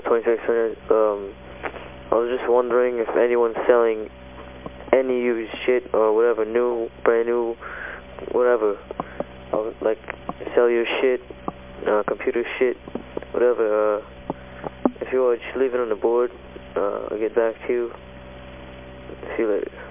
2600. Um, I was just wondering if anyone's selling any used shit or whatever, new, brand new, whatever. I would like sell your shit, uh, computer shit, whatever. Uh, if you are, just leave it on the board. Uh, I'll get back to you. See you later.